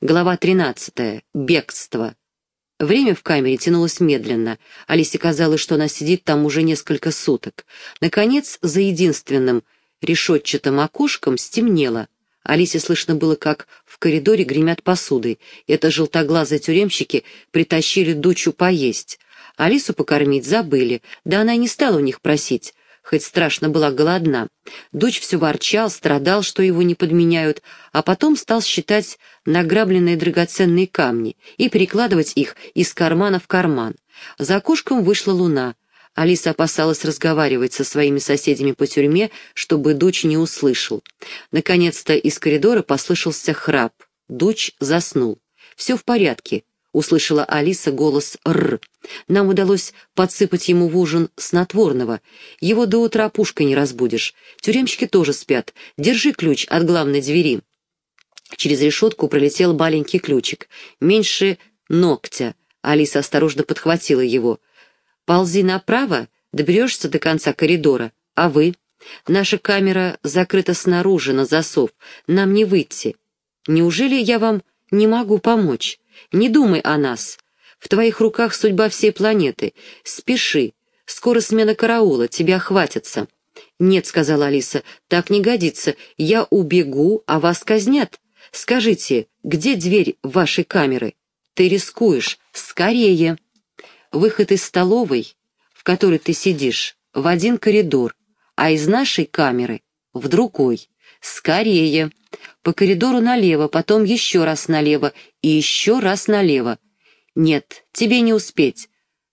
Глава 13. Бегство. Время в камере тянулось медленно. Алисе казалось, что она сидит там уже несколько суток. Наконец, за единственным решетчатым окошком стемнело. Алисе слышно было, как в коридоре гремят посудой. Это желтоглазые тюремщики притащили дучу поесть. Алису покормить забыли, да она и не стала у них просить хоть страшно была голодна. Дочь все ворчал, страдал, что его не подменяют, а потом стал считать награбленные драгоценные камни и перекладывать их из кармана в карман. За окошком вышла луна. Алиса опасалась разговаривать со своими соседями по тюрьме, чтобы дочь не услышал. Наконец-то из коридора послышался храп. Дочь заснул. «Все в порядке», — услышала Алиса голос «Р». «Нам удалось подсыпать ему в ужин снотворного. Его до утра пушкой не разбудишь. Тюремщики тоже спят. Держи ключ от главной двери». Через решетку пролетел маленький ключик. Меньше ногтя. Алиса осторожно подхватила его. «Ползи направо, доберешься до конца коридора. А вы? Наша камера закрыта снаружи на засов. Нам не выйти. Неужели я вам не могу помочь?» Не думай о нас. В твоих руках судьба всей планеты. Спеши. Скоро смена караула, тебя хватится». «Нет», — сказала Алиса, — «так не годится. Я убегу, а вас казнят. Скажите, где дверь вашей камеры? Ты рискуешь. Скорее!» «Выход из столовой, в которой ты сидишь, в один коридор, а из нашей камеры — в другой. Скорее!» По коридору налево, потом еще раз налево и еще раз налево. Нет, тебе не успеть.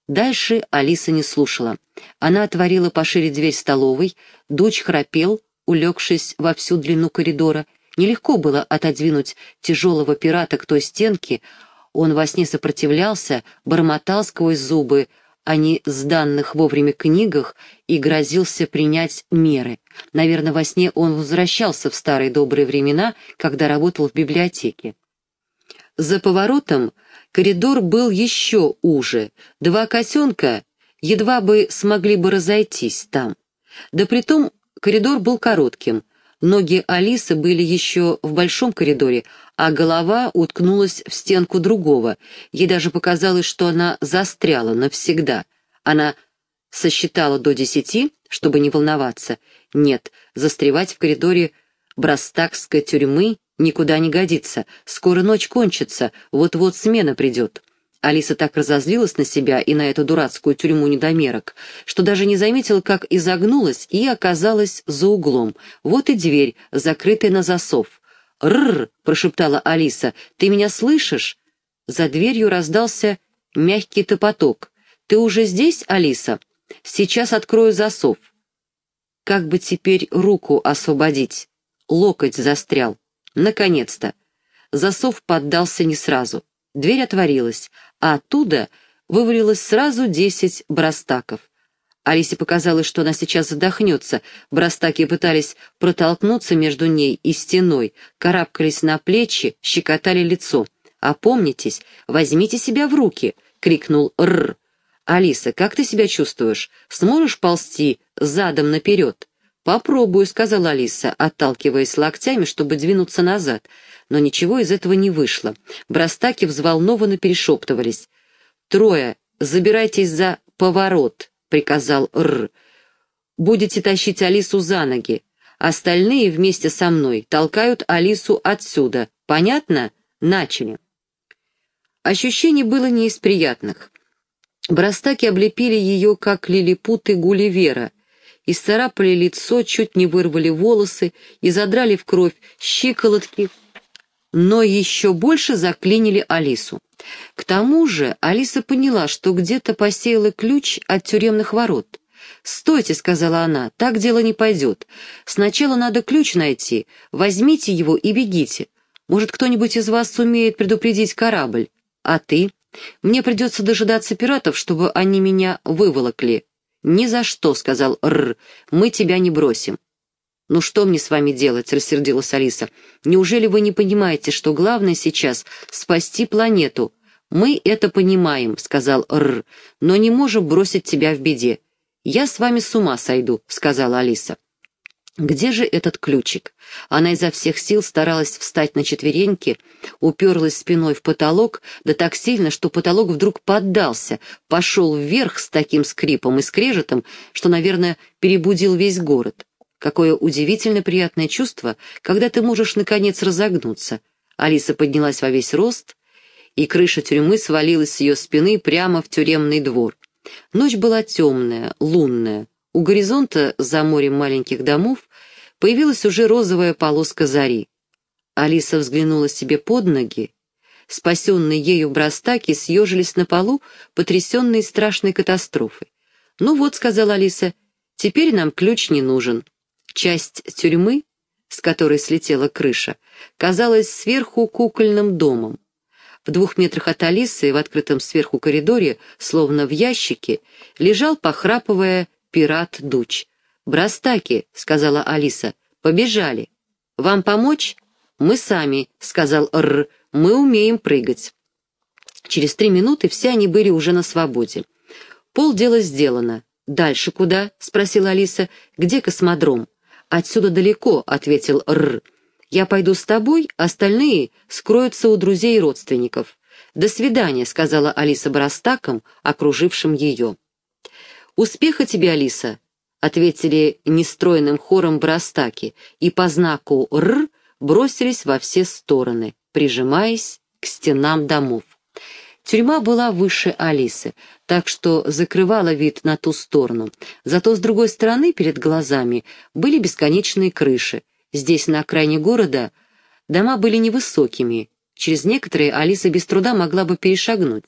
Дальше Алиса не слушала. Она отворила пошире дверь столовой, дочь храпел, улегшись во всю длину коридора. Нелегко было отодвинуть тяжелого пирата к той стенке. Он во сне сопротивлялся, бормотал сквозь зубы, а не сданных вовремя книгах и грозился принять меры. Наверное, во сне он возвращался в старые добрые времена, когда работал в библиотеке. За поворотом коридор был еще уже. Два котенка едва бы смогли бы разойтись там. Да притом коридор был коротким. Ноги Алисы были еще в большом коридоре, а голова уткнулась в стенку другого. Ей даже показалось, что она застряла навсегда. Она сосчитала до десяти, чтобы не волноваться. Нет, застревать в коридоре брастакской тюрьмы никуда не годится. Скоро ночь кончится, вот-вот смена придет. Алиса так разозлилась на себя и на эту дурацкую тюрьму недомерок, что даже не заметила, как изогнулась и оказалась за углом. Вот и дверь, закрытая на засов. «Рррр!» — прошептала Алиса. «Ты меня слышишь?» За дверью раздался мягкий топоток. «Ты уже здесь, Алиса? Сейчас открою засов». Как бы теперь руку освободить? Локоть застрял. Наконец-то. Засов поддался не сразу. Дверь отворилась, а оттуда вывалилось сразу десять брастаков. Алисе показалось, что она сейчас задохнется. Брастаки пытались протолкнуться между ней и стеной, карабкались на плечи, щекотали лицо. «Опомнитесь, возьмите себя в руки!» — крикнул Р. «Алиса, как ты себя чувствуешь? Сможешь ползти задом наперед?» «Попробую», — сказала Алиса, отталкиваясь локтями, чтобы двинуться назад. Но ничего из этого не вышло. Брастаки взволнованно перешептывались. «Трое, забирайтесь за поворот», — приказал Р. «Будете тащить Алису за ноги. Остальные вместе со мной толкают Алису отсюда. Понятно? Начали». Ощущение было не из приятных. Брастаки облепили ее, как лилипуты Гулливера, исцарапали лицо, чуть не вырвали волосы и задрали в кровь щиколотки, но еще больше заклинили Алису. К тому же Алиса поняла, что где-то посеяла ключ от тюремных ворот. «Стойте», — сказала она, — «так дело не пойдет. Сначала надо ключ найти, возьмите его и бегите. Может, кто-нибудь из вас сумеет предупредить корабль? А ты? Мне придется дожидаться пиратов, чтобы они меня выволокли». «Ни за что», — сказал Р, — «мы тебя не бросим». «Ну что мне с вами делать?» — рассердилась Алиса. «Неужели вы не понимаете, что главное сейчас — спасти планету?» «Мы это понимаем», — сказал Р, — «но не можем бросить тебя в беде». «Я с вами с ума сойду», — сказала Алиса. Где же этот ключик? Она изо всех сил старалась встать на четвереньки, уперлась спиной в потолок, да так сильно, что потолок вдруг поддался, пошел вверх с таким скрипом и скрежетом, что, наверное, перебудил весь город. Какое удивительно приятное чувство, когда ты можешь, наконец, разогнуться. Алиса поднялась во весь рост, и крыша тюрьмы свалилась с ее спины прямо в тюремный двор. Ночь была темная, лунная. У горизонта, за морем маленьких домов, появилась уже розовая полоска зари. Алиса взглянула себе под ноги. Спасенные ею брастаки съежились на полу, потрясенные страшной катастрофой. «Ну вот», — сказала Алиса, — «теперь нам ключ не нужен». Часть тюрьмы, с которой слетела крыша, казалась сверху кукольным домом. В двух метрах от Алисы, в открытом сверху коридоре, словно в ящике, лежал, похрапывая, пират Дуч. «Брастаки», — сказала Алиса, — «побежали». «Вам помочь?» «Мы сами», — сказал Р. «Мы умеем прыгать». Через три минуты все они были уже на свободе. «Полдела сделано. Дальше куда?» — спросила Алиса. «Где космодром?» «Отсюда далеко», — ответил Р. «Я пойду с тобой, остальные скроются у друзей и родственников». «До свидания», — сказала Алиса Брастакам, окружившим ее. «Успеха тебе, Алиса!» — ответили нестройным хором Брастаки, и по знаку «Р» бросились во все стороны, прижимаясь к стенам домов. Тюрьма была выше Алисы, так что закрывала вид на ту сторону. Зато с другой стороны, перед глазами, были бесконечные крыши. Здесь, на окраине города, дома были невысокими. Через некоторые Алиса без труда могла бы перешагнуть.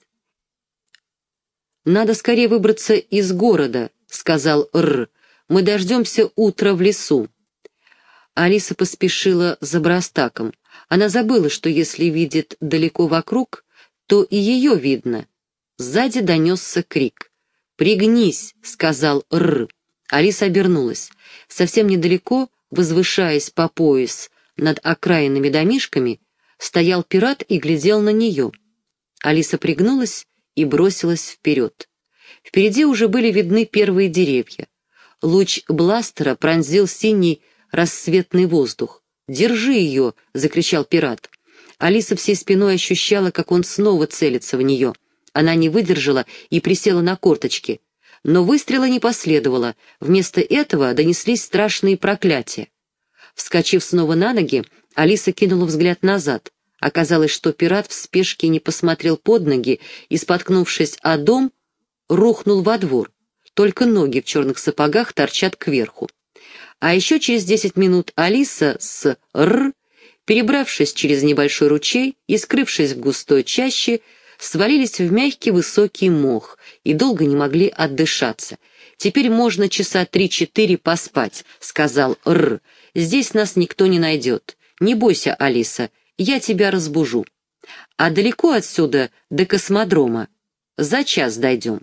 «Надо скорее выбраться из города», — сказал Р. «Мы дождемся утра в лесу». Алиса поспешила за Брастаком. Она забыла, что если видит далеко вокруг, то и ее видно. Сзади донесся крик. «Пригнись!» — сказал Р. Алиса обернулась. Совсем недалеко, возвышаясь по пояс над окраинными домишками, стоял пират и глядел на нее. Алиса пригнулась и бросилась вперед. Впереди уже были видны первые деревья. Луч бластера пронзил синий рассветный воздух. «Держи ее!» — закричал пират. Алиса всей спиной ощущала, как он снова целится в нее. Она не выдержала и присела на корточки. Но выстрела не последовало. Вместо этого донеслись страшные проклятия. Вскочив снова на ноги, Алиса кинула взгляд назад. Оказалось, что пират в спешке не посмотрел под ноги и, споткнувшись о дом, рухнул во двор. Только ноги в черных сапогах торчат кверху. А еще через десять минут Алиса с «Р», перебравшись через небольшой ручей и скрывшись в густой чаще, свалились в мягкий высокий мох и долго не могли отдышаться. «Теперь можно часа три-четыре поспать», — сказал Р. «Здесь нас никто не найдет. Не бойся, Алиса, я тебя разбужу. А далеко отсюда до космодрома? За час дойдем.